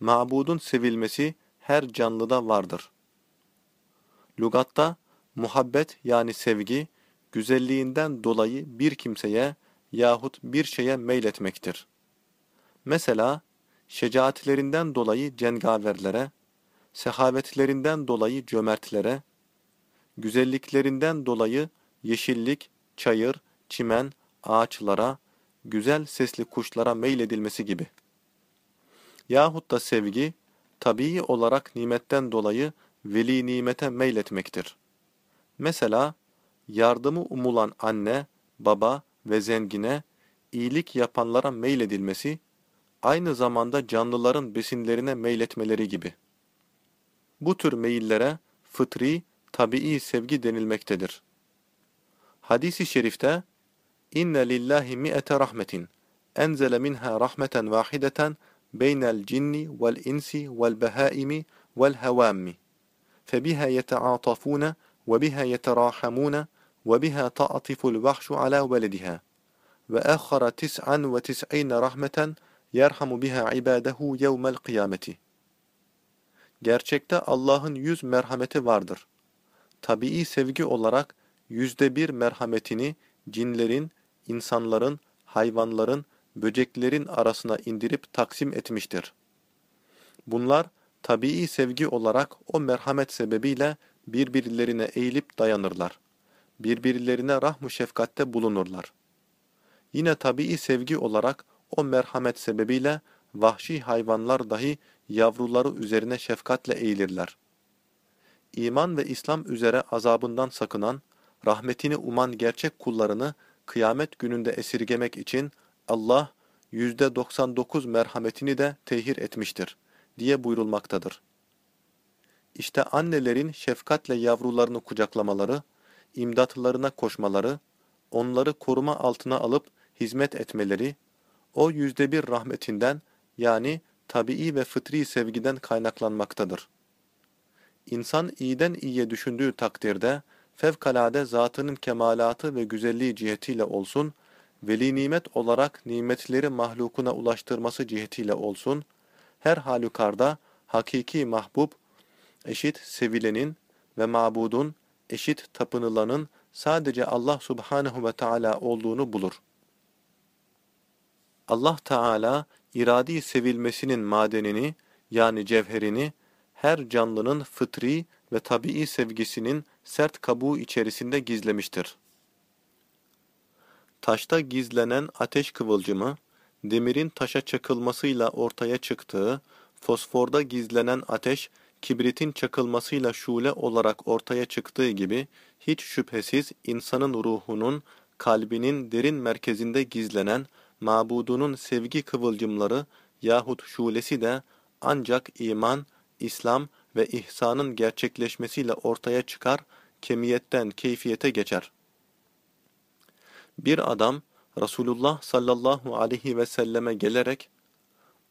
mabudun sevilmesi her canlıda vardır. Lugatta muhabbet yani sevgi, güzelliğinden dolayı bir kimseye yahut bir şeye meyletmektir. Mesela, şecaatlerinden dolayı cengaverlere, sehavetlerinden dolayı cömertlere, güzelliklerinden dolayı yeşillik, çayır, çimen, ağaçlara, güzel sesli kuşlara meyledilmesi gibi. Yahut da sevgi, tabii olarak nimetten dolayı veli nimete meyletmektir. Mesela, yardımı umulan anne, baba ve zengine, iyilik yapanlara meyledilmesi, aynı zamanda canlıların besinlerine meyletmeleri gibi. Bu tür meyillere fıtri, tabii sevgi denilmektedir. Hadis-i şerifte, İnne lillahi mi'ete rahmetin, enzele minha rahmeten vahideten, beynel cinni vel insi vel behaimi vel hevammi. Febiha yeteatafune ve biha yeterahamune ve biha ta'atiful vahşu ala velediha. Ve ehhara tis'an ve tis'ine rahmeten yerhamu biha ibadehu yevmel kıyameti. Gerçekte Allah'ın yüz merhameti vardır. Tabii sevgi olarak yüzde bir merhametini cinlerin, insanların, hayvanların, böceklerin arasına indirip taksim etmiştir. Bunlar tabii sevgi olarak o merhamet sebebiyle birbirlerine eğilip dayanırlar. Birbirlerine rahm şefkatte bulunurlar. Yine tabii sevgi olarak o merhamet sebebiyle vahşi hayvanlar dahi yavruları üzerine şefkatle eğilirler. İman ve İslam üzere azabından sakınan, rahmetini uman gerçek kullarını kıyamet gününde esirgemek için Allah yüzde 99 merhametini de tehir etmiştir diye buyurulmaktadır. İşte annelerin şefkatle yavrularını kucaklamaları, imdatlarına koşmaları, onları koruma altına alıp hizmet etmeleri, o yüzde bir rahmetinden yani tabii ve fıtri sevgiden kaynaklanmaktadır. İnsan iyiden iyiye düşündüğü takdirde, fevkalade zatının kemalatı ve güzelliği cihetiyle olsun, veli nimet olarak nimetleri mahlukuna ulaştırması cihetiyle olsun, her halükarda hakiki mahbub, eşit sevilenin ve mabudun, eşit tapınılanın sadece Allah subhanehu ve Teala olduğunu bulur. Allah Teala iradi sevilmesinin madenini yani cevherini her canlının fıtri ve tabii sevgisinin sert kabuğu içerisinde gizlemiştir. Taşta gizlenen ateş kıvılcımı, demirin taşa çakılmasıyla ortaya çıktığı, fosforda gizlenen ateş, kibritin çakılmasıyla şule olarak ortaya çıktığı gibi, hiç şüphesiz insanın ruhunun, kalbinin derin merkezinde gizlenen, mabudunun sevgi kıvılcımları yahut şulesi de ancak iman, İslam ve ihsanın gerçekleşmesiyle ortaya çıkar, kemiyetten keyfiyete geçer. Bir adam Resulullah sallallahu aleyhi ve selleme gelerek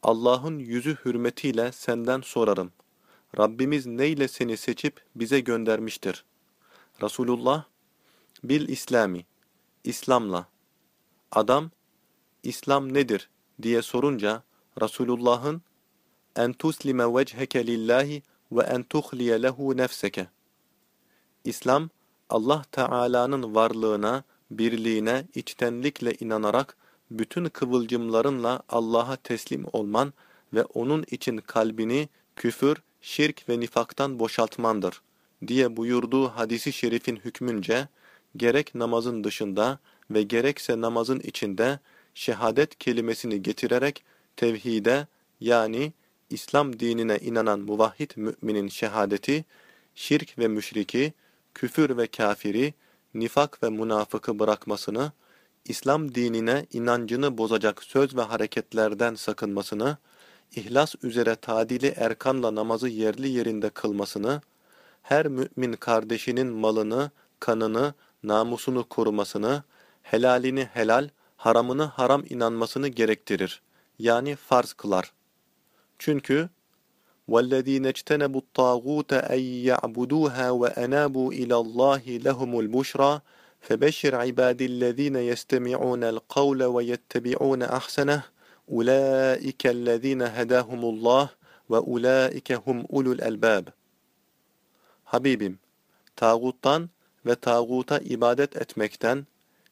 Allah'ın yüzü hürmetiyle senden sorarım. Rabbimiz neyle seni seçip bize göndermiştir? Resulullah bil İslami İslam'la. Adam İslam nedir diye sorunca Resulullah'ın en tuslime vecheke lillahi ve en tuhliye lehu nefseke. İslam, Allah Teala'nın varlığına, birliğine içtenlikle inanarak bütün kıvılcımlarınla Allah'a teslim olman ve onun için kalbini küfür, şirk ve nifaktan boşaltmandır diye buyurduğu hadisi şerifin hükmünce gerek namazın dışında ve gerekse namazın içinde şehadet kelimesini getirerek tevhide yani İslam dinine inanan muvahhid müminin şehadeti, şirk ve müşriki, küfür ve kafiri, nifak ve münafıkı bırakmasını, İslam dinine inancını bozacak söz ve hareketlerden sakınmasını, ihlas üzere tadili erkanla namazı yerli yerinde kılmasını, her mümin kardeşinin malını, kanını, namusunu korumasını, helalini helal, haramını haram inanmasını gerektirir. Yani farz kılar. Çünkü والذين اجتنبوا الطاغوت أن يعبدوها وأنابوا إلى الله لهم البشرى فبشر عباد الذين يستمعون القول ويتبعون أحسنه أولئك الذين هداهم الله وأولئك هم أولو الألباب Habibim, tağuttan ve tağuta ibadet etmekten,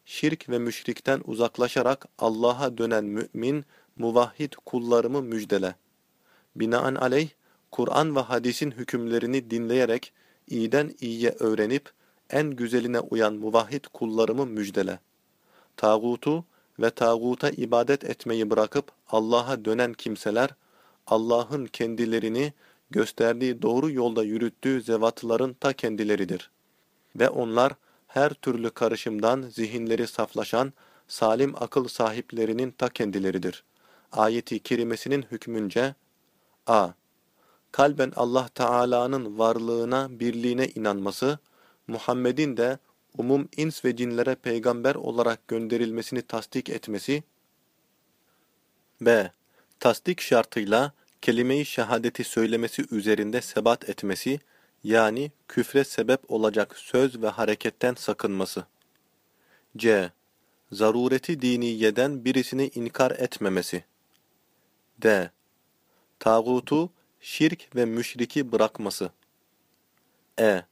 şirk ve müşrikten uzaklaşarak Allah'a dönen mümin, muvahhid kullarımı müjdele. Binaen aleyh, Kur'an ve hadisin hükümlerini dinleyerek, iyiden iyiye öğrenip, en güzeline uyan muvahhid kullarımı müjdele. Tağutu ve tağuta ibadet etmeyi bırakıp Allah'a dönen kimseler, Allah'ın kendilerini gösterdiği doğru yolda yürüttüğü zevatların ta kendileridir. Ve onlar her türlü karışımdan zihinleri saflaşan salim akıl sahiplerinin ta kendileridir. Ayeti kerimesinin hükmünce a. Kalben Allah Teala'nın varlığına, birliğine inanması, Muhammed'in de umum ins ve cinlere peygamber olarak gönderilmesini tasdik etmesi, b. Tasdik şartıyla kelime-i şehadeti söylemesi üzerinde sebat etmesi, yani küfre sebep olacak söz ve hareketten sakınması. c. Zarureti diniyeden birisini inkar etmemesi. d. Tağutu, şirk ve müşriki bırakması. e.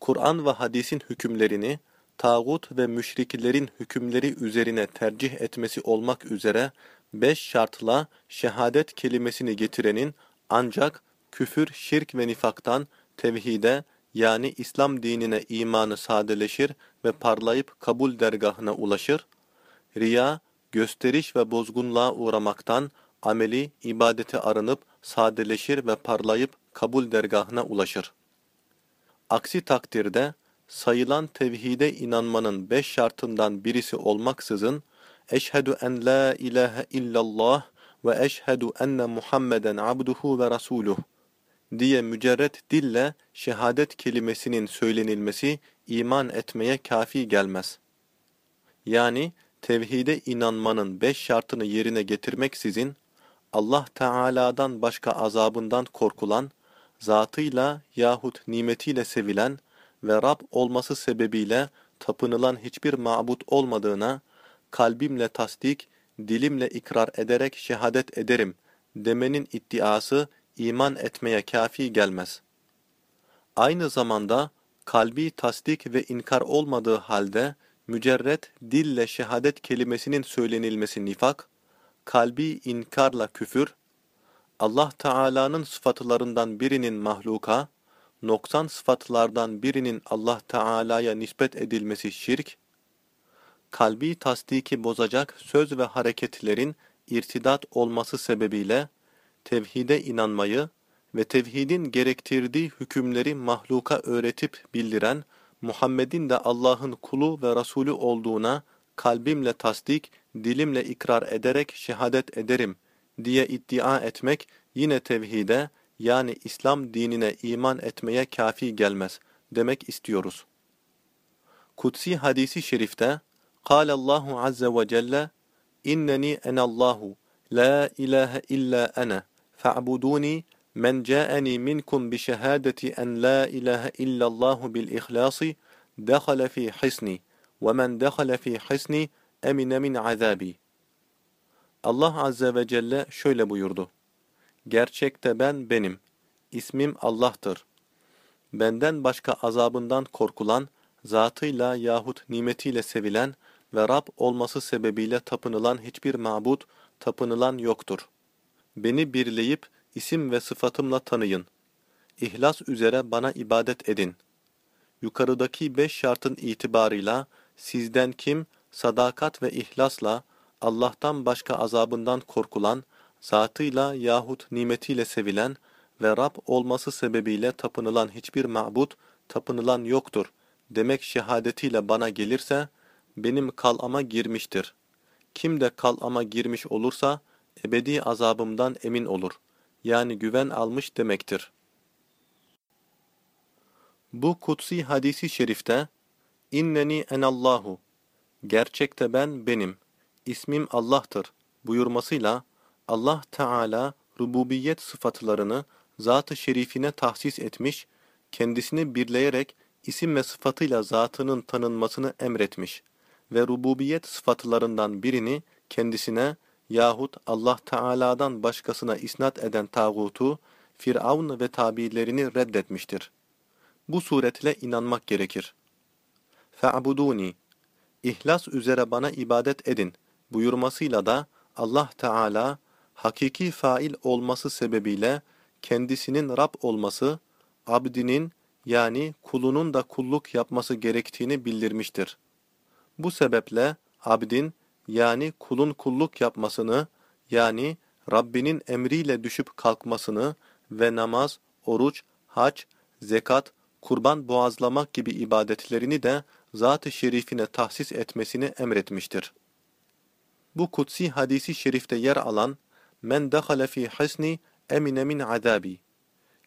Kur'an ve hadisin hükümlerini, tağut ve müşriklerin hükümleri üzerine tercih etmesi olmak üzere beş şartla şehadet kelimesini getirenin ancak küfür, şirk ve nifaktan tevhide yani İslam dinine imanı sadeleşir ve parlayıp kabul dergahına ulaşır, riya, gösteriş ve bozgunluğa uğramaktan ameli, ibadeti arınıp sadeleşir ve parlayıp kabul dergahına ulaşır. Aksi takdirde sayılan tevhide inanmanın beş şartından birisi olmaksızın Eşhedü en la ilahe illallah ve eşhedü enne Muhammeden abduhu ve rasuluh diye mücerret dille şehadet kelimesinin söylenilmesi iman etmeye kafi gelmez. Yani tevhide inanmanın beş şartını yerine getirmeksizin Allah Teala'dan başka azabından korkulan, zatıyla yahut nimetiyle sevilen ve Rab olması sebebiyle tapınılan hiçbir mabut olmadığına, kalbimle tasdik, dilimle ikrar ederek şehadet ederim demenin iddiası iman etmeye kafi gelmez. Aynı zamanda kalbi tasdik ve inkar olmadığı halde mücerret dille şehadet kelimesinin söylenilmesi nifak, kalbi inkarla küfür, Allah Teala'nın sıfatlarından birinin mahluka, noksan sıfatlardan birinin Allah Teala'ya nispet edilmesi şirk, kalbi tasdiki bozacak söz ve hareketlerin irtidat olması sebebiyle tevhide inanmayı ve tevhidin gerektirdiği hükümleri mahluka öğretip bildiren Muhammed'in de Allah'ın kulu ve Resulü olduğuna kalbimle tasdik, dilimle ikrar ederek şehadet ederim diye iddia etmek yine tevhide yani İslam dinine iman etmeye kafi gelmez demek istiyoruz. Kutsi hadisi şerifte Allahu azze ve celle inneni enallahu la ilahe illa ana fa'buduni men ca'ani minkum bi şehadeti en la ilahe illallahu bil ihlasi dakhala fi hisni ومن دخل في حصني أمن من عذابي Allah Azze ve Celle şöyle buyurdu. Gerçekte ben benim. İsmim Allah'tır. Benden başka azabından korkulan, zatıyla yahut nimetiyle sevilen ve Rab olması sebebiyle tapınılan hiçbir mabut, tapınılan yoktur. Beni birleyip isim ve sıfatımla tanıyın. İhlas üzere bana ibadet edin. Yukarıdaki beş şartın itibarıyla sizden kim sadakat ve ihlasla Allah'tan başka azabından korkulan, zatıyla yahut nimetiyle sevilen ve Rab olması sebebiyle tapınılan hiçbir mabut, tapınılan yoktur demek şehadetiyle bana gelirse, benim kalama girmiştir. Kim de kalama girmiş olursa, ebedi azabımdan emin olur. Yani güven almış demektir. Bu kutsi hadisi şerifte, İnneni enallahu, gerçekte ben benim, ismim Allah'tır buyurmasıyla, Allah Teala rububiyet sıfatlarını zat-ı şerifine tahsis etmiş, kendisini birleyerek isim ve sıfatıyla zatının tanınmasını emretmiş ve rububiyet sıfatlarından birini kendisine yahut Allah Teala'dan başkasına isnat eden tağutu, Firavun ve tabilerini reddetmiştir. Bu suretle inanmak gerekir. Fe'buduni, İhlas üzere bana ibadet edin buyurmasıyla da Allah Teala hakiki fail olması sebebiyle kendisinin Rab olması, abdinin yani kulunun da kulluk yapması gerektiğini bildirmiştir. Bu sebeple abdin yani kulun kulluk yapmasını yani Rabbinin emriyle düşüp kalkmasını ve namaz, oruç, hac, zekat, kurban boğazlamak gibi ibadetlerini de zat-ı şerifine tahsis etmesini emretmiştir. Bu kutsi hadisi şerifte yer alan men dehale fi hasni emine min azabi.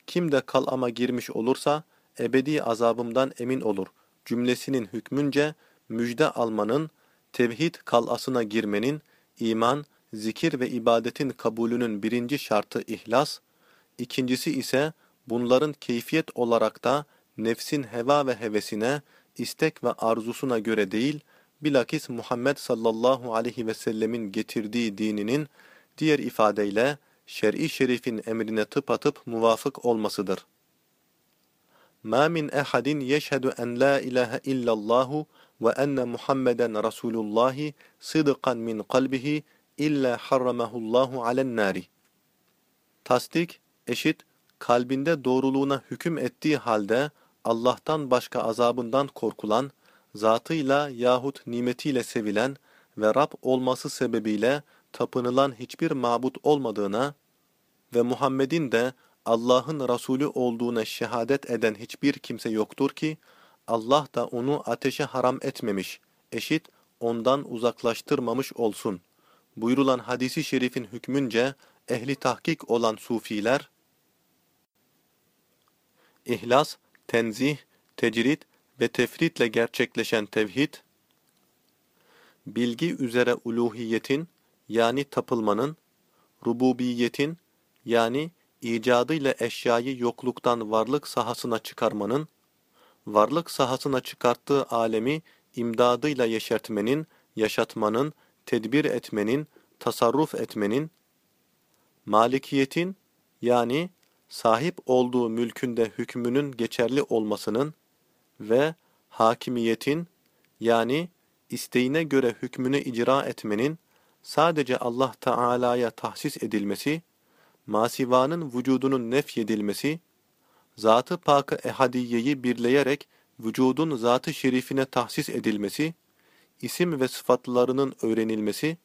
Kim de kalama girmiş olursa ebedi azabımdan emin olur. Cümlesinin hükmünce müjde almanın, tevhid kalasına girmenin, iman, zikir ve ibadetin kabulünün birinci şartı ihlas, ikincisi ise bunların keyfiyet olarak da nefsin heva ve hevesine, istek ve arzusuna göre değil, bilakis Muhammed sallallahu aleyhi ve sellemin getirdiği dininin diğer ifadeyle şer'i şerifin emrine tıpatıp muvafık olmasıdır. مَا مِنْ اَحَدٍ يَشْهَدُ اَنْ لَا اِلَٰهَ اِلَّا اللّٰهُ وَاَنَّ مُحَمَّدًا رَسُولُ اللّٰهِ صِدْقًا مِنْ قَلْبِهِ اِلَّا حَرَّمَهُ اللّٰهُ عَلَى النَّارِ Tasdik, eşit, kalbinde doğruluğuna hüküm ettiği halde Allah'tan başka azabından korkulan, zatıyla yahut nimetiyle sevilen ve Rab olması sebebiyle tapınılan hiçbir mabut olmadığına ve Muhammed'in de Allah'ın Resulü olduğuna şehadet eden hiçbir kimse yoktur ki, Allah da onu ateşe haram etmemiş, eşit ondan uzaklaştırmamış olsun. Buyurulan hadisi şerifin hükmünce, ehli tahkik olan sufiler, İhlas, tenzih, tecrit ve tefritle gerçekleşen tevhid, bilgi üzere uluhiyetin yani tapılmanın, rububiyetin yani icadıyla eşyayı yokluktan varlık sahasına çıkarmanın, varlık sahasına çıkarttığı alemi imdadıyla yeşertmenin, yaşatmanın, tedbir etmenin, tasarruf etmenin, malikiyetin yani sahip olduğu mülkünde hükmünün geçerli olmasının ve hakimiyetin yani isteğine göre hükmünü icra etmenin sadece Allah Teala'ya tahsis edilmesi, masivanın vücudunun nefyedilmesi, zatı pakı ehadiyeyi birleyerek vücudun zatı şerifine tahsis edilmesi, isim ve sıfatlarının öğrenilmesi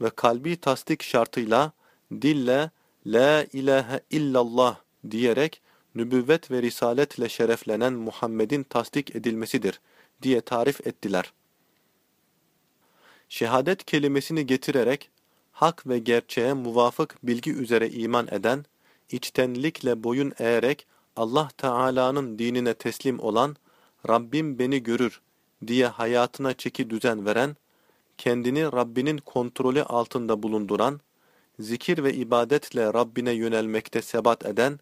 ve kalbi tasdik şartıyla dille La ilahe illallah diyerek nübüvvet ve risaletle şereflenen Muhammed'in tasdik edilmesidir diye tarif ettiler. Şehadet kelimesini getirerek hak ve gerçeğe muvafık bilgi üzere iman eden, içtenlikle boyun eğerek Allah Teala'nın dinine teslim olan, Rabbim beni görür diye hayatına çeki düzen veren, kendini Rabbinin kontrolü altında bulunduran, zikir ve ibadetle Rabbine yönelmekte sebat eden,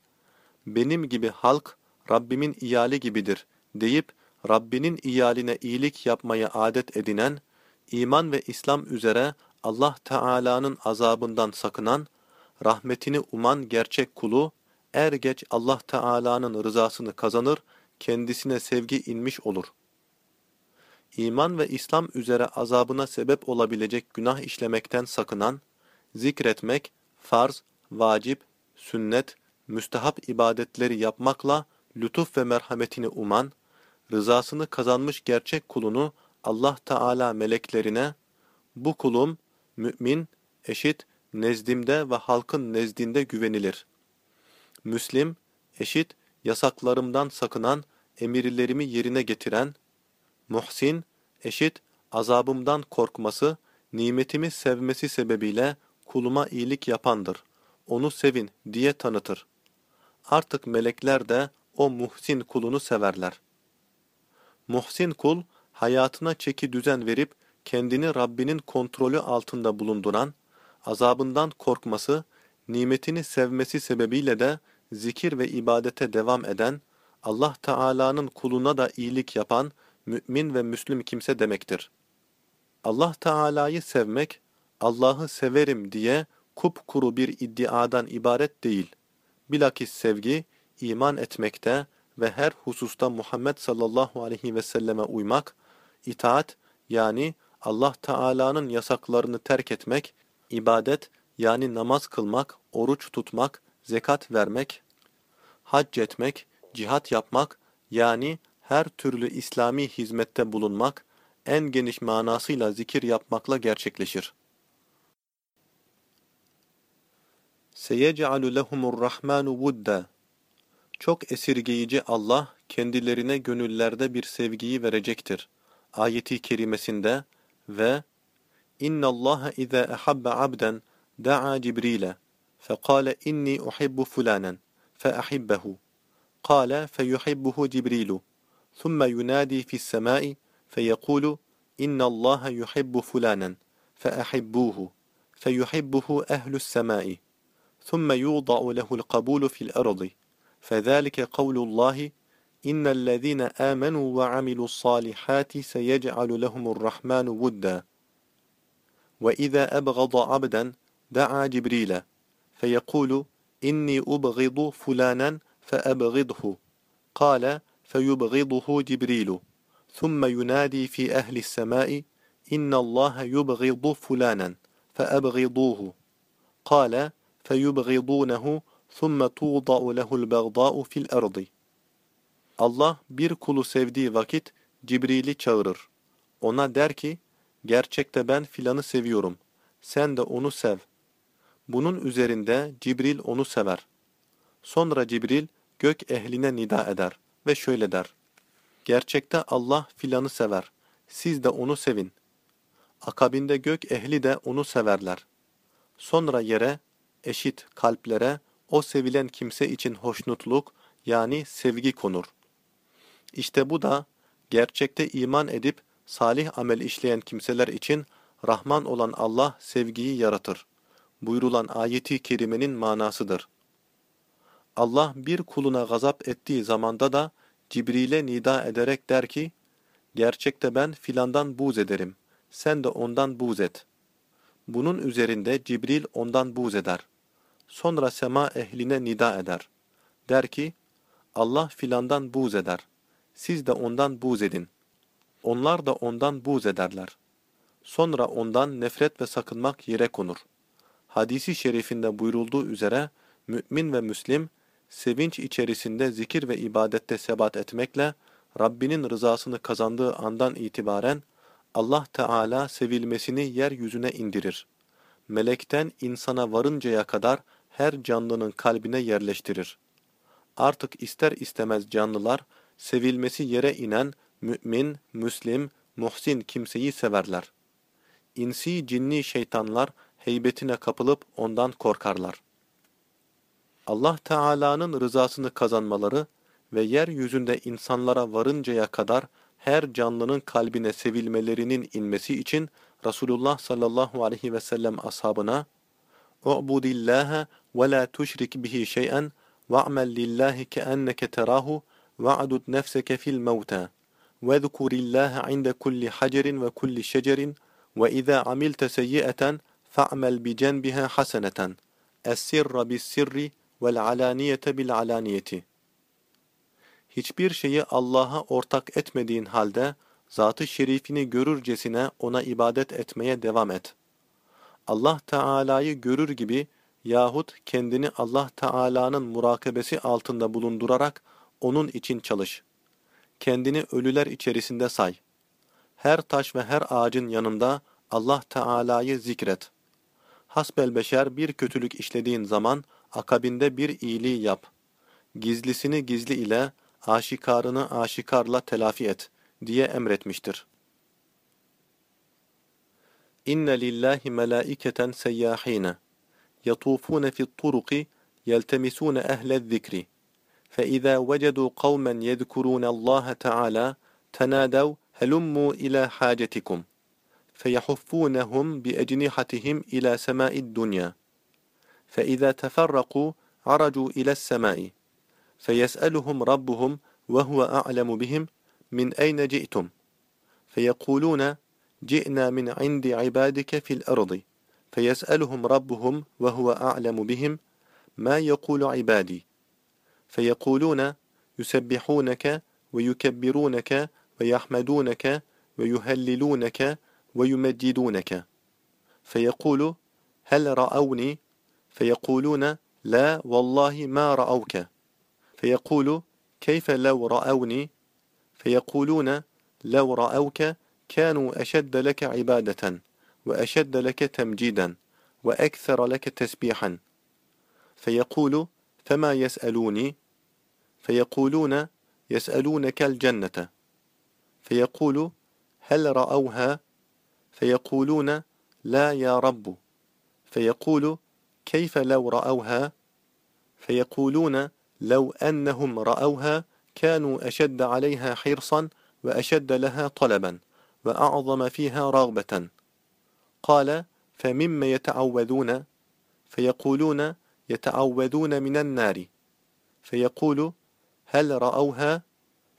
benim gibi halk Rabbimin iyali gibidir deyip Rabbinin iyaline iyilik yapmaya adet edinen, iman ve İslam üzere Allah Teala'nın azabından sakınan, rahmetini uman gerçek kulu, er geç Allah Teala'nın rızasını kazanır, kendisine sevgi inmiş olur. İman ve İslam üzere azabına sebep olabilecek günah işlemekten sakınan, zikretmek, farz, vacip, sünnet, müstehap ibadetleri yapmakla lütuf ve merhametini uman, rızasını kazanmış gerçek kulunu Allah Teala meleklerine, bu kulum mümin, eşit, nezdimde ve halkın nezdinde güvenilir. Müslim, eşit, yasaklarımdan sakınan, emirlerimi yerine getiren, muhsin, eşit, azabımdan korkması, nimetimi sevmesi sebebiyle kuluma iyilik yapandır. Onu sevin diye tanıtır. Artık melekler de o muhsin kulunu severler. Muhsin kul, hayatına çeki düzen verip, kendini Rabbinin kontrolü altında bulunduran, azabından korkması, nimetini sevmesi sebebiyle de zikir ve ibadete devam eden, Allah Teala'nın kuluna da iyilik yapan, mümin ve müslüm kimse demektir. Allah Teala'yı sevmek, Allah'ı severim diye kupkuru bir iddiadan ibaret değil. Bilakis sevgi, iman etmekte ve her hususta Muhammed sallallahu aleyhi ve selleme uymak, itaat yani Allah Teala'nın yasaklarını terk etmek, ibadet yani namaz kılmak, oruç tutmak, zekat vermek, hac etmek, cihat yapmak yani her türlü İslami hizmette bulunmak, en geniş manasıyla zikir yapmakla gerçekleşir. Seyec'alu lehumur rahmanu vudda. Çok esirgeyici Allah kendilerine gönüllerde bir sevgiyi verecektir. Ayeti kerimesinde ve İnna Allah iza ahabba abden daa Cibril'e fekale inni uhibbu fulanen feahibbehu. Kale feyuhibbuhu Cibrilu. Thumma yunadi fis semai feyekulu İnna Allah yuhibbu fulanen feahibbuhu. Feyuhibbuhu ehlus semai. ثم يوضع له القبول في الأرض. فذلك قول الله إن الذين آمنوا وعملوا الصالحات سيجعل لهم الرحمن ودا. وإذا أبغض عبدا دعا جبريل فيقول إني أبغض فلانا فأبغضه. قال فيبغضه جبريل. ثم ينادي في أهل السماء إن الله يبغض فلانا فأبغضوه. قال فيبغضونه ثم توضع له البغضاء في الأرض Allah bir kulu sevdiği vakit Cibril'i çağırır. Ona der ki, gerçekte ben filanı seviyorum. Sen de onu sev. Bunun üzerinde Cibril onu sever. Sonra Cibril gök ehline nida eder ve şöyle der. Gerçekte Allah filanı sever. Siz de onu sevin. Akabinde gök ehli de onu severler. Sonra yere, eşit kalplere o sevilen kimse için hoşnutluk yani sevgi konur. İşte bu da gerçekte iman edip salih amel işleyen kimseler için Rahman olan Allah sevgiyi yaratır. Buyurulan ayeti kerimenin manasıdır. Allah bir kuluna gazap ettiği zamanda da Cibril'e nida ederek der ki, Gerçekte ben filandan buz ederim, sen de ondan buz et. Bunun üzerinde Cibril ondan buz eder. Sonra sema ehline nida eder. Der ki, Allah filandan buz eder. Siz de ondan buz edin. Onlar da ondan buz ederler. Sonra ondan nefret ve sakınmak yere konur. Hadisi şerifinde buyurulduğu üzere, mümin ve müslim, sevinç içerisinde zikir ve ibadette sebat etmekle, Rabbinin rızasını kazandığı andan itibaren, Allah Teala sevilmesini yeryüzüne indirir. Melekten insana varıncaya kadar her canlının kalbine yerleştirir. Artık ister istemez canlılar, sevilmesi yere inen mümin, müslim, muhsin kimseyi severler. İnsi cinni şeytanlar heybetine kapılıp ondan korkarlar. Allah Teala'nın rızasını kazanmaları ve yeryüzünde insanlara varıncaya kadar her canlının kalbine sevilmelerinin inmesi için Resulullah sallallahu aleyhi ve sellem ashabına اُعْبُدِ اللّٰهَ وَلَا تُشْرِكْ بِهِ شَيْئًا وَاعْمَلْ لِلّٰهِ كَأَنَّكَ تَرَاهُ وَاعْدُدْ نَفْسَكَ فِي الْمَوْتَى وَذْكُرِ اللّٰهَ عِنْدَ كُلِّ حَجَرٍ وَكُلِّ شَجَرٍ وَإِذَا عَمِلْتَ سَيِّئَةً فَاعْمَلْ بِجَنْبِهَا حَسَنَةً السِّرَّ بِالسِّرِّ وَالْعَلَانِيَةَ بِالْعَلَانِيَةِ Hiçbir şeyi Allah'a ortak etmediğin halde, Zat-ı Şerifini görürcesine ona ibadet etmeye devam et. Allah Teala'yı görür gibi yahut kendini Allah Teala'nın murakabesi altında bulundurarak onun için çalış. Kendini ölüler içerisinde say. Her taş ve her ağacın yanında Allah Teala'yı zikret. Hasbelbeşer bir kötülük işlediğin zaman akabinde bir iyiliği yap. Gizlisini gizli ile, aşikarını aşikarla telafi et diye emretmiştir. İnne lillahi melaiketen seyyahine yatufune fi't turuqi yeltemisune ehlez zikri فإذا وجدوا قوما يذكرون الله تعالى تنادوا هلموا إلى حاجتكم. فيحفونهم بأجنحتهم إلى سماء الدنيا. فإذا تفرقوا عرجوا إلى السماء. فيسألهم ربهم وهو أعلم بهم من أين جئتم؟ فيقولون جئنا من عند عبادك في الأرض فيسألهم ربهم وهو أعلم بهم ما يقول عبادي؟ فيقولون يسبحونك ويكبرونك ويحمدونك ويهللونك ويمجدونك. فيقول هل رأوني؟ فيقولون لا والله ما رأوك. فيقول كيف لو رأوني؟ فيقولون لو رأوك كانوا أشد لك عبادة وأشد لك تمجيدا وأكثر لك تسبيحا. فيقول فما يسألوني؟ فيقولون يسألونك الجنة. فيقول هل رأوها؟ فيقولون لا يا رب. فيقول كيف لو رأوها؟ فيقولون لو أنهم رأوها كانوا أشد عليها حرصا وأشد لها طلبا. وأعظم فيها رغبة. قال فمما يتعوذون فيقولون يتعوذون من النار. فيقول هل رأوها؟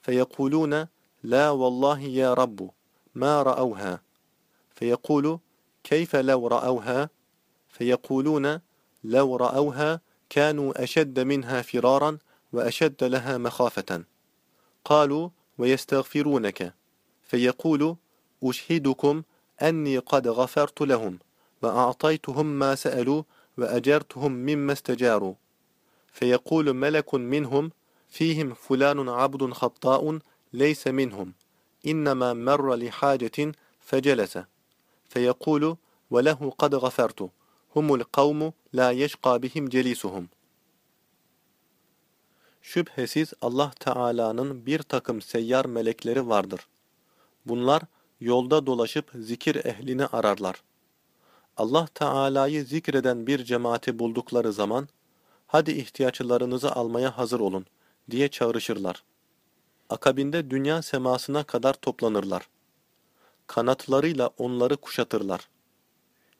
فيقولون لا والله يا رب ما رأوها. فيقول كيف لو رأوها؟ فيقولون لو رأوها كانوا أشد منها فرارا وأشد لها مخافة. قالوا ويستغفرونك. فيقول أشهدكم أني قد غفرت لهم وأعطيتهم ما سألوا وأجرتهم مما استجاروا فيقول ملك منهم فيهم فلان عبد خطاء ليس منهم إنما مر لحاجة فجلس فيقول وله قد غفرت هم القوم la yeşka bihim celisuhum. Şüphesiz Allah Teala'nın bir takım seyyar melekleri vardır. Bunlar yolda dolaşıp zikir ehlini ararlar. Allah Teala'yı zikreden bir cemaati buldukları zaman, hadi ihtiyaçlarınızı almaya hazır olun diye çağrışırlar. Akabinde dünya semasına kadar toplanırlar. Kanatlarıyla onları kuşatırlar.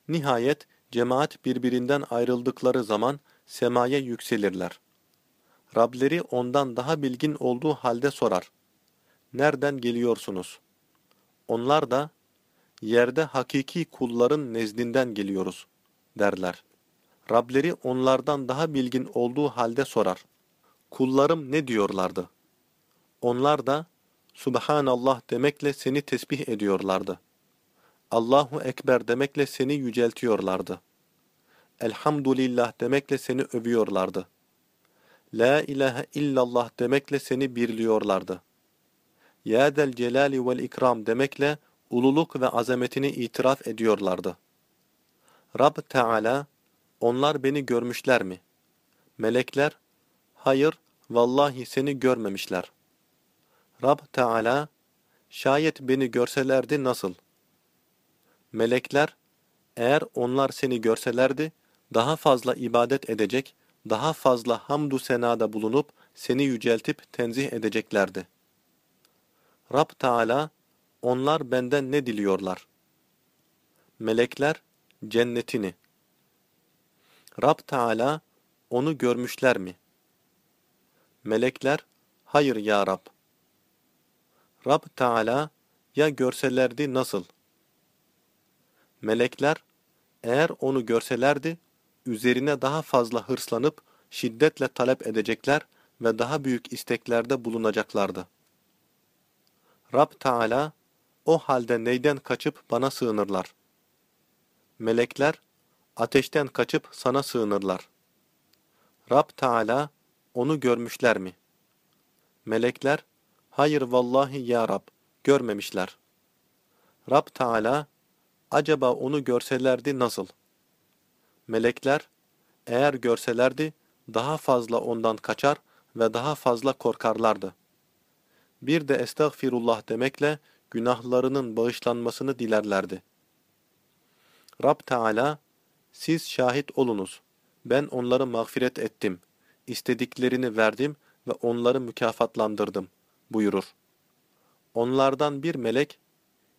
Nihayet cemaat birbirinden ayrıldıkları zaman semaya yükselirler. Rableri ondan daha bilgin olduğu halde sorar. Nereden geliyorsunuz? Onlar da, yerde hakiki kulların nezdinden geliyoruz, derler. Rableri onlardan daha bilgin olduğu halde sorar. Kullarım ne diyorlardı? Onlar da, Subhanallah demekle seni tesbih ediyorlardı. Allahu Ekber demekle seni yüceltiyorlardı. Elhamdülillah demekle seni övüyorlardı. La ilahe illallah demekle seni birliyorlardı. Ya del celali vel ikram demekle ululuk ve azametini itiraf ediyorlardı. Rab Teala, onlar beni görmüşler mi? Melekler, hayır, vallahi seni görmemişler. Rab Teala, şayet beni görselerdi nasıl? Melekler, eğer onlar seni görselerdi, daha fazla ibadet edecek, daha fazla hamdü senada bulunup seni yüceltip tenzih edeceklerdi. Rab Teala, onlar benden ne diliyorlar? Melekler, cennetini. Rab Teala, onu görmüşler mi? Melekler, hayır ya Rab. Rab Teala, ya görselerdi nasıl? Melekler, eğer onu görselerdi, üzerine daha fazla hırslanıp şiddetle talep edecekler ve daha büyük isteklerde bulunacaklardı. Rab Teala, o halde neyden kaçıp bana sığınırlar? Melekler, ateşten kaçıp sana sığınırlar. Rab Teala, onu görmüşler mi? Melekler, hayır vallahi ya Rab, görmemişler. Rab Teala, acaba onu görselerdi nasıl? Melekler, eğer görselerdi, daha fazla ondan kaçar ve daha fazla korkarlardı. Bir de estağfirullah demekle günahlarının bağışlanmasını dilerlerdi. Rab Teala, siz şahit olunuz. Ben onları mağfiret ettim. istediklerini verdim ve onları mükafatlandırdım buyurur. Onlardan bir melek,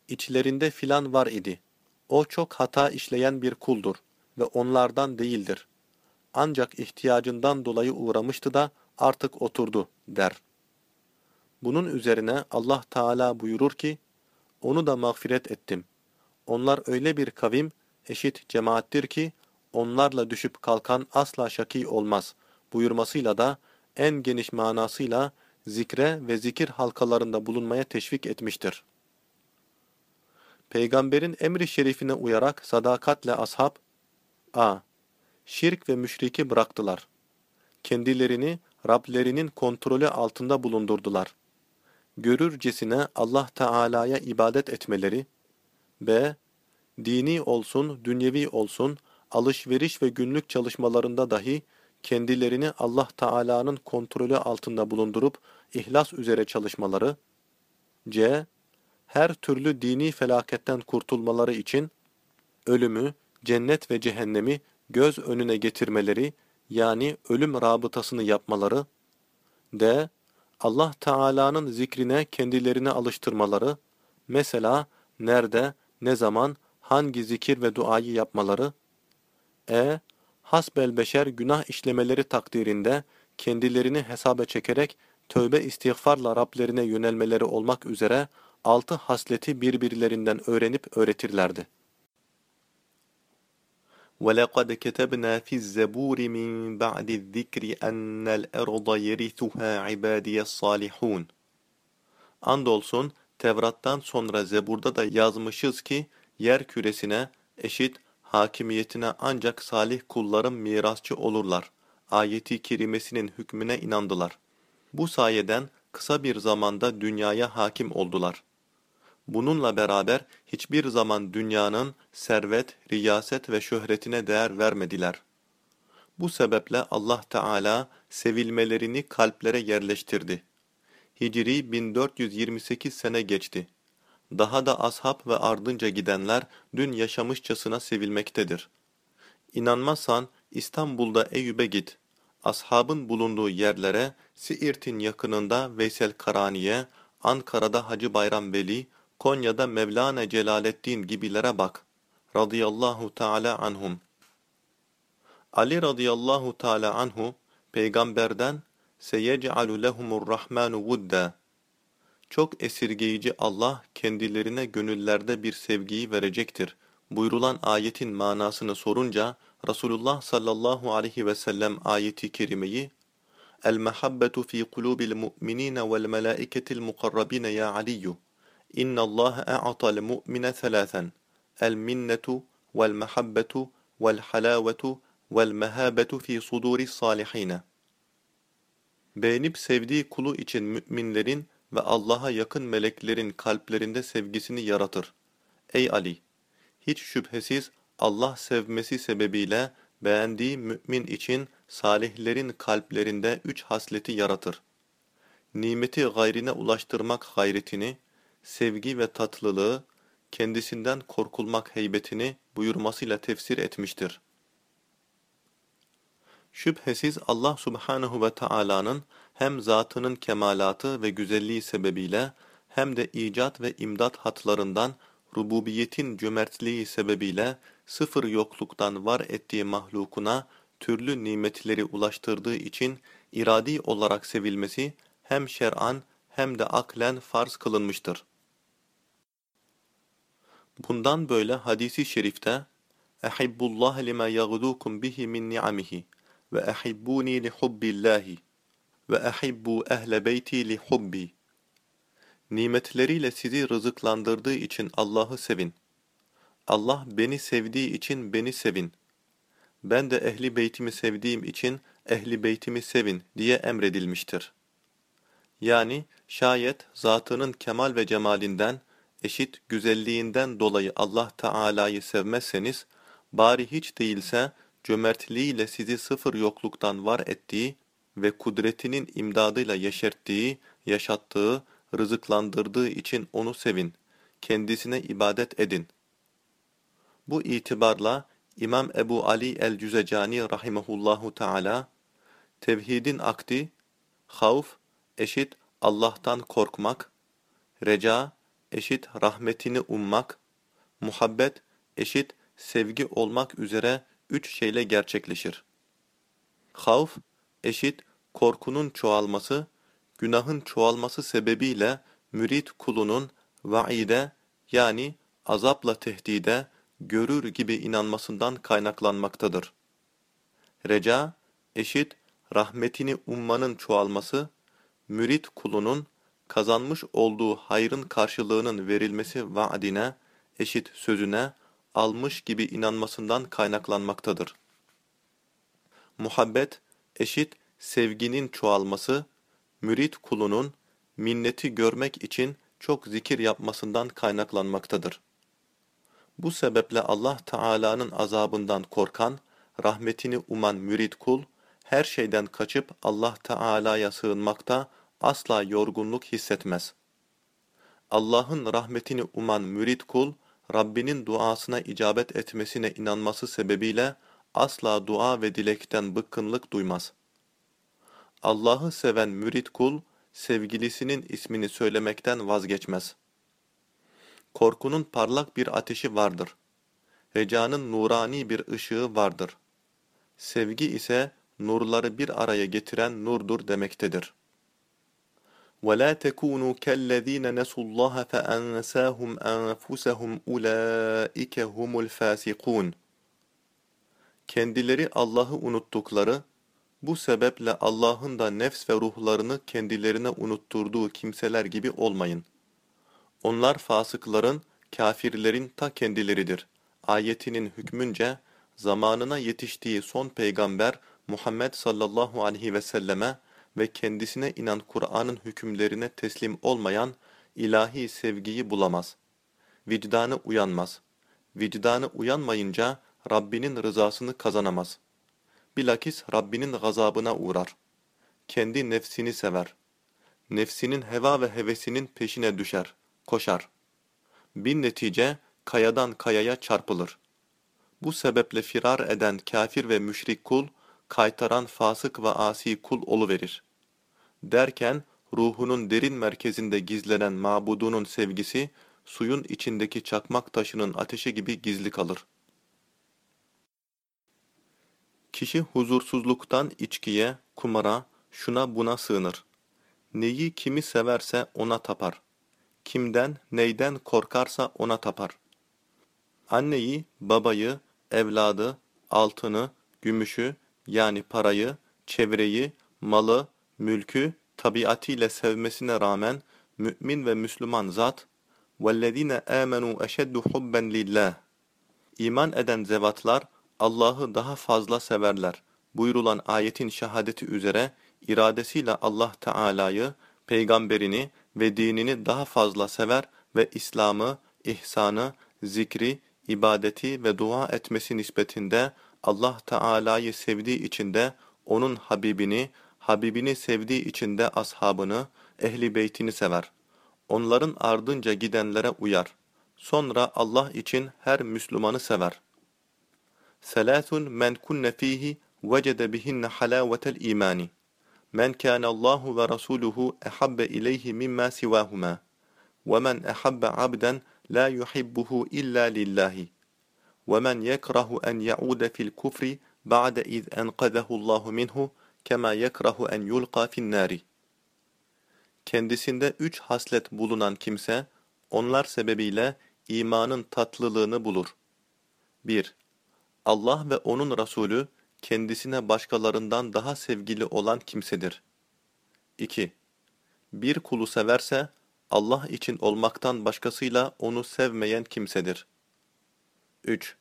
içlerinde filan var idi. O çok hata işleyen bir kuldur ve onlardan değildir. Ancak ihtiyacından dolayı uğramıştı da artık oturdu der. Bunun üzerine Allah Teala buyurur ki, onu da mağfiret ettim. Onlar öyle bir kavim, eşit cemaattir ki onlarla düşüp kalkan asla şaki olmaz buyurmasıyla da en geniş manasıyla zikre ve zikir halkalarında bulunmaya teşvik etmiştir. Peygamberin emri şerifine uyarak sadakatle ashab a. Şirk ve müşriki bıraktılar. Kendilerini Rablerinin kontrolü altında bulundurdular. Görürcesine Allah Teala'ya ibadet etmeleri b. Dini olsun, dünyevi olsun, alışveriş ve günlük çalışmalarında dahi kendilerini Allah Teala'nın kontrolü altında bulundurup ihlas üzere çalışmaları c her türlü dini felaketten kurtulmaları için ölümü, cennet ve cehennemi göz önüne getirmeleri yani ölüm rabıtasını yapmaları d. Allah Teala'nın zikrine kendilerini alıştırmaları mesela nerede, ne zaman, hangi zikir ve duayı yapmaları e. Hasbel beşer günah işlemeleri takdirinde kendilerini hesaba çekerek tövbe istiğfarla Rablerine yönelmeleri olmak üzere altı hasleti birbirlerinden öğrenip öğretirlerdi. وَلَقَدْ كَتَبْنَا فِي الزَّبُورِ مِنْ بَعْدِ الذِّكْرِ أَنَّ الْأَرْضَ يَرِثُهَا عِبَادِيَ الصَّالِحُونَ Andolsun Tevrat'tan sonra Zebur'da da yazmışız ki yer küresine eşit hakimiyetine ancak salih kullarım mirasçı olurlar. Ayeti kerimesinin hükmüne inandılar. Bu sayeden kısa bir zamanda dünyaya hakim oldular. Bununla beraber hiçbir zaman dünyanın servet, riyaset ve şöhretine değer vermediler. Bu sebeple Allah Teala sevilmelerini kalplere yerleştirdi. Hicri 1428 sene geçti. Daha da ashab ve ardınca gidenler dün yaşamışçasına sevilmektedir. İnanmazsan İstanbul'da Eyüp'e git. Ashabın bulunduğu yerlere Siirt'in yakınında Veysel Karaniye, Ankara'da Hacı Bayram Veli, Konya'da Mevlana Celaleddin gibilere bak. Radıyallahu Teala anhum. Ali radıyallahu Teala anhu peygamberden seyec'alu lehumur rahmanu vudda. Çok esirgeyici Allah kendilerine gönüllerde bir sevgiyi verecektir. Buyrulan ayetin manasını sorunca Resulullah sallallahu aleyhi ve sellem ayeti kerimeyi El-mehabbetu fi kulubil mu'minine vel melaiketil mukarrabine ya Aliyyu İnna Allah a'tal mu'mine thalathan el-minnetu vel mehabbetu vel halavetu vel mehabetu fi suduri salihine. Beğenip sevdiği kulu için müminlerin ve Allah'a yakın meleklerin kalplerinde sevgisini yaratır. Ey Ali! Hiç şüphesiz Allah sevmesi sebebiyle beğendiği mümin için salihlerin kalplerinde üç hasleti yaratır. Nimeti gayrine ulaştırmak gayretini, sevgi ve tatlılığı, kendisinden korkulmak heybetini buyurmasıyla tefsir etmiştir. Şüphesiz Allah subhanehu ve Taala'nın hem zatının kemalatı ve güzelliği sebebiyle hem de icat ve imdat hatlarından rububiyetin cömertliği sebebiyle sıfır yokluktan var ettiği mahlukuna türlü nimetleri ulaştırdığı için iradi olarak sevilmesi hem şer'an hem de aklen farz kılınmıştır. Bundan böyle hadisi şerifte Ehibbullah lima yaghdukum bihi min ni'amihi ve ehibbuni li hubbillahi ve ehibbu ehle beyti li hubbi Nimetleriyle sizi rızıklandırdığı için Allah'ı sevin. Allah beni sevdiği için beni sevin. Ben de ehli beytimi sevdiğim için ehli beytimi sevin diye emredilmiştir. Yani şayet zatının kemal ve cemalinden, eşit güzelliğinden dolayı Allah Teala'yı sevmezseniz, bari hiç değilse cömertliğiyle sizi sıfır yokluktan var ettiği ve kudretinin imdadıyla yeşerttiği, yaşattığı, rızıklandırdığı için onu sevin, kendisine ibadet edin. Bu itibarla İmam Ebu Ali el-Cüzecani rahimehullahu teala, tevhidin akdi, havf eşit Allah'tan korkmak, reca eşit rahmetini ummak, muhabbet eşit sevgi olmak üzere üç şeyle gerçekleşir. Havf eşit korkunun çoğalması, günahın çoğalması sebebiyle mürit kulunun vaide yani azapla tehdide, görür gibi inanmasından kaynaklanmaktadır. Reca, eşit, rahmetini ummanın çoğalması, mürit kulunun kazanmış olduğu hayrın karşılığının verilmesi vaadine, eşit sözüne, almış gibi inanmasından kaynaklanmaktadır. Muhabbet, eşit sevginin çoğalması, mürit kulunun minneti görmek için çok zikir yapmasından kaynaklanmaktadır. Bu sebeple Allah Teala'nın azabından korkan, rahmetini uman mürit kul, her şeyden kaçıp Allah Teala'ya sığınmakta asla yorgunluk hissetmez. Allah'ın rahmetini uman mürit kul, Rabbinin duasına icabet etmesine inanması sebebiyle asla dua ve dilekten bıkkınlık duymaz. Allah'ı seven mürit kul, sevgilisinin ismini söylemekten vazgeçmez. Korkunun parlak bir ateşi vardır. Recanın nurani bir ışığı vardır. Sevgi ise nurları bir araya getiren nurdur demektedir. وَلَا تَكُونُوا كَالَّذ۪ينَ نَسُوا اللّٰهَ فَاَنْسَاهُمْ أَنْفُسَهُمْ اُولَٰئِكَ هُمُ الْفَاسِقُونَ Kendileri Allah'ı unuttukları, bu sebeple Allah'ın da nefs ve ruhlarını kendilerine unutturduğu kimseler gibi olmayın. Onlar fasıkların, kafirlerin ta kendileridir. Ayetinin hükmünce, zamanına yetiştiği son peygamber Muhammed sallallahu aleyhi ve selleme ve kendisine inan Kur'an'ın hükümlerine teslim olmayan ilahi sevgiyi bulamaz. Vicdanı uyanmaz. Vicdanı uyanmayınca Rabbinin rızasını kazanamaz. Bilakis Rabbinin gazabına uğrar. Kendi nefsini sever. Nefsinin heva ve hevesinin peşine düşer, koşar. Bir netice kayadan kayaya çarpılır. Bu sebeple firar eden kafir ve müşrik kul, kaytaran fasık ve asi kul oluverir. Derken ruhunun derin merkezinde gizlenen mabudunun sevgisi, suyun içindeki çakmak taşının ateşi gibi gizli kalır. Kişi huzursuzluktan içkiye, kumara, şuna buna sığınır. Neyi kimi severse ona tapar. Kimden, neyden korkarsa ona tapar. Anneyi, babayı, evladı, altını, gümüşü, yani parayı, çevreyi, malı, mülkü tabiatiyle sevmesine rağmen mümin ve Müslüman zat وَالَّذ۪ينَ آمَنُوا اَشَدُّ حُبًّا لِلّٰهِ İman eden zevatlar Allah'ı daha fazla severler. Buyurulan ayetin şehadeti üzere iradesiyle Allah Teala'yı, peygamberini ve dinini daha fazla sever ve İslam'ı, ihsanı, zikri, ibadeti ve dua etmesi nispetinde Allah Teala'yı sevdiği için de onun Habibini, Habibini sevdiği için de ashabını, ehli beytini sever. Onların ardınca gidenlere uyar. Sonra Allah için her Müslümanı sever. Selasun men kunne fihi vecede bihinne halavetel imani. Men kana Allahu ve Rasuluhu ehabbe ileyhi mimma sivahuma. Ve men ehabbe abden la yuhibbuhu illa lillahi. Ve men yekrahu en yaude fil kufri ba'de iz enqazahu Allahu minhu kema yekrahu en yulqa fin nari. Kendisinde üç haslet bulunan kimse, onlar sebebiyle imanın tatlılığını bulur. 1. Allah ve onun Resulü, kendisine başkalarından daha sevgili olan kimsedir. 2. Bir kulu severse, Allah için olmaktan başkasıyla onu sevmeyen kimsedir. 3.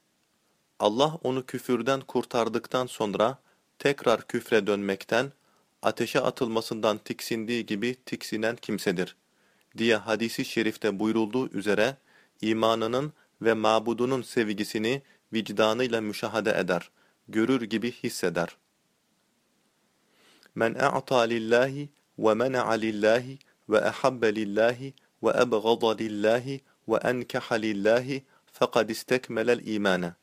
Allah onu küfürden kurtardıktan sonra, tekrar küfre dönmekten, ateşe atılmasından tiksindiği gibi tiksinen kimsedir, diye hadisi şerifte buyurulduğu üzere, imanının ve mabudunun sevgisini vicdanıyla müşahede eder, görür gibi hisseder. Men e'ta lillahi ve mena'a lillahi ve ehabbe lillahi ve ebgada lillahi ve enkeha lillahi fekad istekmelel imane.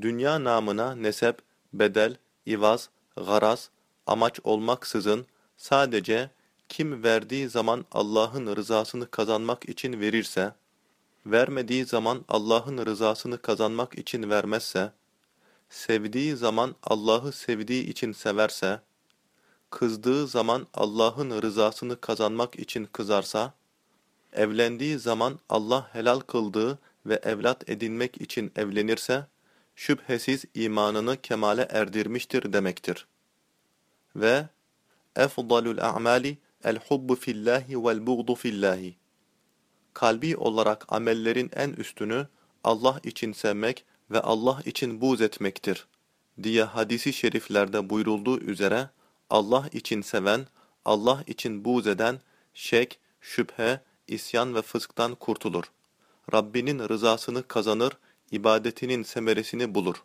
Dünya namına nesep, bedel, ivaz, garaz, amaç olmaksızın sadece kim verdiği zaman Allah'ın rızasını kazanmak için verirse, vermediği zaman Allah'ın rızasını kazanmak için vermezse, sevdiği zaman Allah'ı sevdiği için severse, kızdığı zaman Allah'ın rızasını kazanmak için kızarsa, evlendiği zaman Allah helal kıldığı ve evlat edinmek için evlenirse, şüphesiz imanını kemale erdirmiştir demektir. Ve efdalul a'mali el hubbu fillahi vel buğdu fillahi. Kalbi olarak amellerin en üstünü Allah için sevmek ve Allah için buğz etmektir diye hadisi şeriflerde buyurulduğu üzere Allah için seven, Allah için buğz eden, şek, şüphe, isyan ve fısktan kurtulur. Rabbinin rızasını kazanır, ibadetinin semeresini bulur.